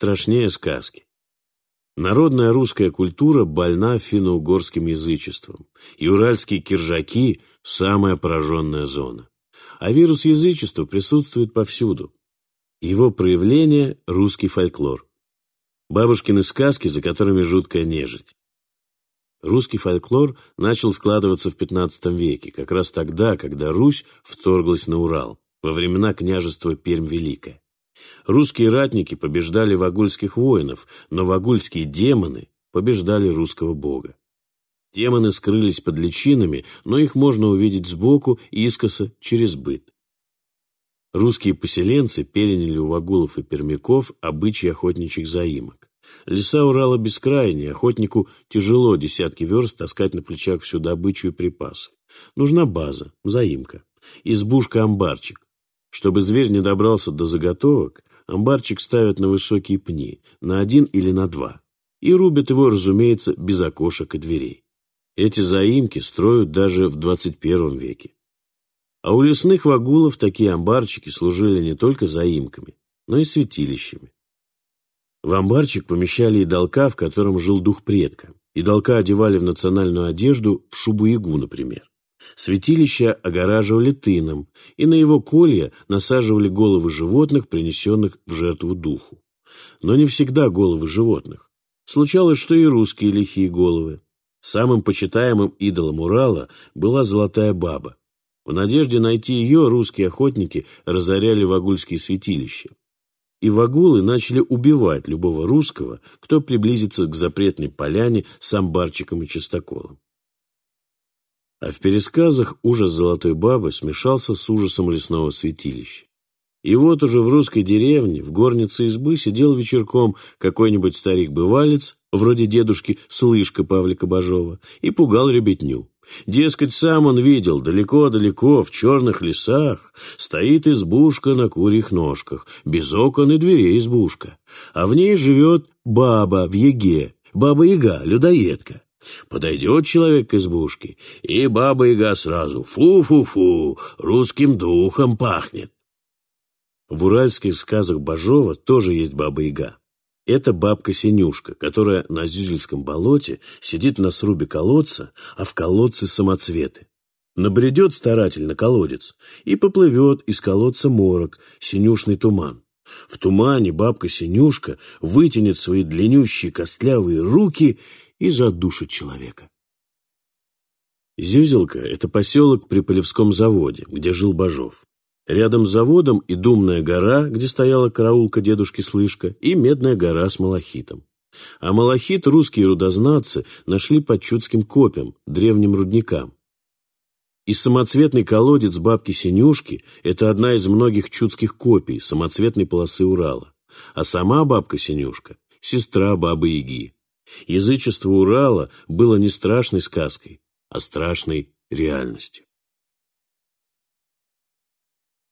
страшнее сказки. Народная русская культура больна финно-угорским язычеством, и уральские киржаки – самая пораженная зона. А вирус язычества присутствует повсюду. Его проявление – русский фольклор. Бабушкины сказки, за которыми жуткая нежить. Русский фольклор начал складываться в XV веке, как раз тогда, когда Русь вторглась на Урал, во времена княжества Пермь-Великая. Русские ратники побеждали вагульских воинов, но вагульские демоны побеждали русского бога. Демоны скрылись под личинами, но их можно увидеть сбоку, искоса, через быт. Русские поселенцы переняли у вагулов и пермяков обычаи охотничьих заимок. Леса Урала бескрайние, охотнику тяжело десятки верст таскать на плечах всю добычу и припасы. Нужна база, заимка, избушка-амбарчик. Чтобы зверь не добрался до заготовок, амбарчик ставят на высокие пни, на один или на два, и рубят его, разумеется, без окошек и дверей. Эти заимки строят даже в 21 веке. А у лесных вагулов такие амбарчики служили не только заимками, но и святилищами. В амбарчик помещали и долка, в котором жил дух предка. И долка одевали в национальную одежду, в шубу-ягу, например. Святилища огораживали тыном, и на его колья насаживали головы животных, принесенных в жертву духу. Но не всегда головы животных. Случалось, что и русские лихие головы. Самым почитаемым идолом Урала была золотая баба. В надежде найти ее русские охотники разоряли вагульские святилища. И вагулы начали убивать любого русского, кто приблизится к запретной поляне с амбарчиком и чистоколом. А в пересказах ужас золотой бабы смешался с ужасом лесного святилища. И вот уже в русской деревне, в горнице избы, сидел вечерком какой-нибудь старик-бывалец, вроде дедушки Слышка Павлика Бажова, и пугал ребятню. Дескать, сам он видел, далеко-далеко, в черных лесах, стоит избушка на курьих ножках, без окон и дверей избушка, а в ней живет баба в еге, баба-яга, людоедка. Подойдет человек к избушке, и баба-яга сразу «фу-фу-фу, русским духом пахнет». В уральских сказах Бажова тоже есть баба-яга. Это бабка-синюшка, которая на Зюзельском болоте сидит на срубе колодца, а в колодце самоцветы. Набредет старательно колодец и поплывет из колодца морок, синюшный туман. В тумане бабка-синюшка вытянет свои длиннющие костлявые руки и задушит человека. Зюзелка – это поселок при Полевском заводе, где жил Бажов. Рядом с заводом и Думная гора, где стояла караулка дедушки Слышка, и Медная гора с малахитом. А малахит русские рудознатцы нашли под Чудским копьем, древним рудникам. И самоцветный колодец бабки Синюшки – это одна из многих чудских копий самоцветной полосы Урала. А сама бабка Синюшка – сестра бабы Яги. Язычество Урала было не страшной сказкой, а страшной реальностью.